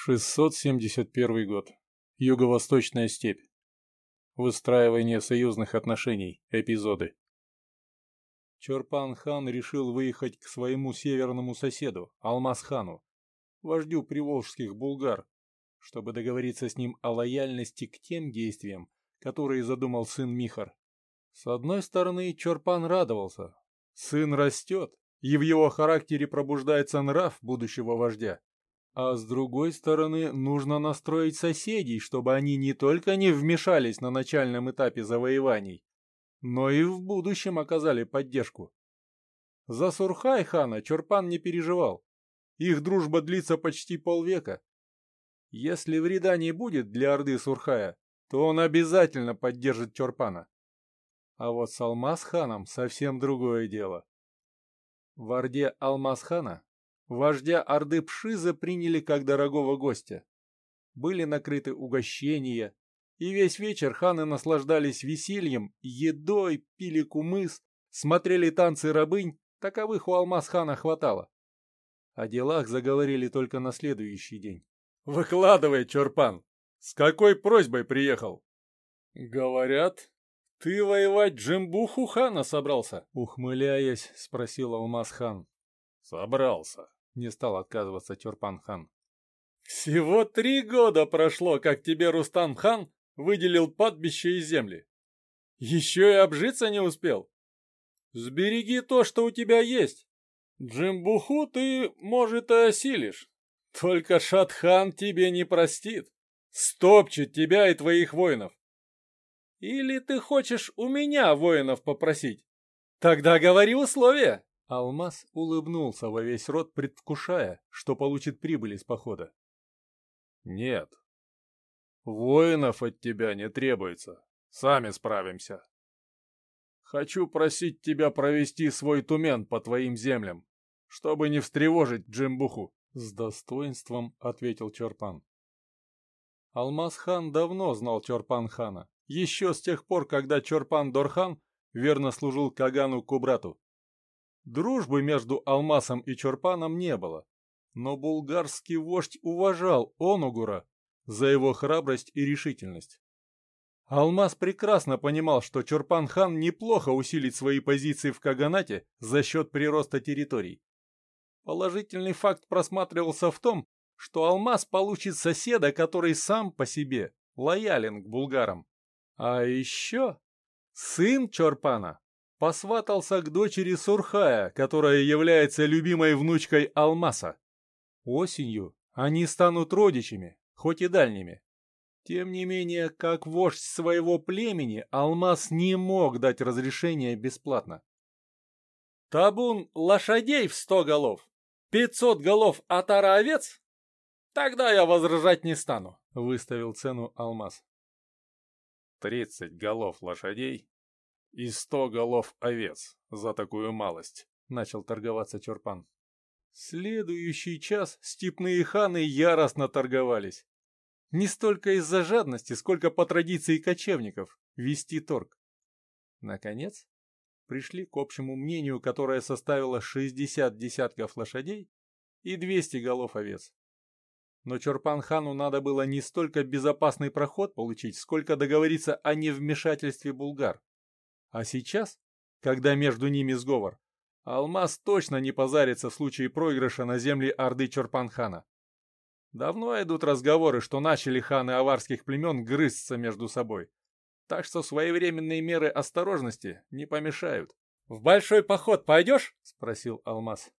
671 год. Юго-Восточная степь. Выстраивание союзных отношений. Эпизоды. Чорпан-хан решил выехать к своему северному соседу, Алмаз-хану, вождю приволжских булгар, чтобы договориться с ним о лояльности к тем действиям, которые задумал сын Михар. С одной стороны, Чорпан радовался. Сын растет, и в его характере пробуждается нрав будущего вождя. А с другой стороны, нужно настроить соседей, чтобы они не только не вмешались на начальном этапе завоеваний, но и в будущем оказали поддержку. За Сурхай-хана Чурпан не переживал. Их дружба длится почти полвека. Если вреда не будет для Орды Сурхая, то он обязательно поддержит Чурпана. А вот с Алмаз-ханом совсем другое дело. В Орде Алмаз-хана Вождя Орды Пшиза приняли как дорогого гостя. Были накрыты угощения, и весь вечер ханы наслаждались весельем, едой, пили кумыс, смотрели танцы рабынь, таковых у Алмаз-хана хватало. О делах заговорили только на следующий день. «Выкладывай, Чорпан! С какой просьбой приехал?» «Говорят, ты воевать Джимбуху хана собрался?» Ухмыляясь, спросил Алмаз-хан. «Собрался», не стал отказываться Тюрпан-хан. «Всего три года прошло, как тебе Рустам-хан выделил падбище и земли. Еще и обжиться не успел. Сбереги то, что у тебя есть. Джимбуху ты, может, и осилишь. Только Шатхан тебе не простит. Стопчет тебя и твоих воинов. Или ты хочешь у меня воинов попросить? Тогда говори условия. Алмаз улыбнулся во весь рот, предвкушая, что получит прибыль из похода. «Нет. Воинов от тебя не требуется. Сами справимся. Хочу просить тебя провести свой тумен по твоим землям, чтобы не встревожить Джимбуху», — с достоинством ответил Чорпан. Алмаз-хан давно знал Чорпан-хана, еще с тех пор, когда Чорпан-Дорхан верно служил Кагану Кубрату. Дружбы между Алмасом и Чорпаном не было, но булгарский вождь уважал Онугура за его храбрость и решительность. Алмаз прекрасно понимал, что Чорпан-хан неплохо усилит свои позиции в Каганате за счет прироста территорий. Положительный факт просматривался в том, что Алмаз получит соседа, который сам по себе лоялен к булгарам. А еще сын Чорпана посватался к дочери Сурхая, которая является любимой внучкой Алмаса. Осенью они станут родичами, хоть и дальними. Тем не менее, как вождь своего племени, Алмаз не мог дать разрешение бесплатно. Табун лошадей в сто голов, пятьсот голов отара овец? Тогда я возражать не стану, выставил цену Алмаз. Тридцать голов лошадей «И сто голов овец за такую малость», — начал торговаться Чорпан. Следующий час степные ханы яростно торговались. Не столько из-за жадности, сколько по традиции кочевников вести торг. Наконец, пришли к общему мнению, которое составило 60 десятков лошадей и 200 голов овец. Но Чорпан-хану надо было не столько безопасный проход получить, сколько договориться о невмешательстве булгар. А сейчас, когда между ними сговор, Алмаз точно не позарится в случае проигрыша на земли Орды Чорпанхана. Давно идут разговоры, что начали ханы аварских племен грызться между собой. Так что своевременные меры осторожности не помешают. «В большой поход пойдешь?» — спросил Алмаз.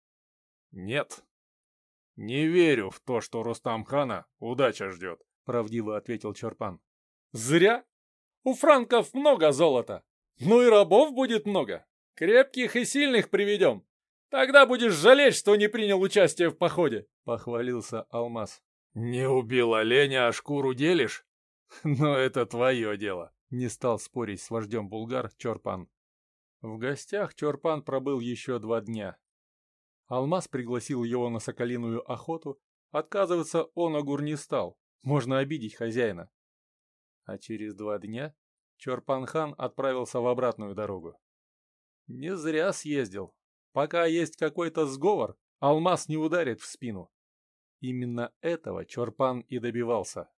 «Нет. Не верю в то, что Рустам хана удача ждет», — правдиво ответил Чорпан. «Зря. У франков много золота. Ну и рабов будет много. Крепких и сильных приведем. Тогда будешь жалеть, что не принял участие в походе», — похвалился Алмаз. «Не убил оленя, а шкуру делишь? Но это твое дело», — не стал спорить с вождем булгар Чорпан. В гостях Чорпан пробыл еще два дня. Алмаз пригласил его на соколиную охоту. Отказываться он огур не стал. Можно обидеть хозяина. А через два дня Чорпанхан отправился в обратную дорогу. Не зря съездил. Пока есть какой-то сговор, алмаз не ударит в спину. Именно этого Чорпан и добивался.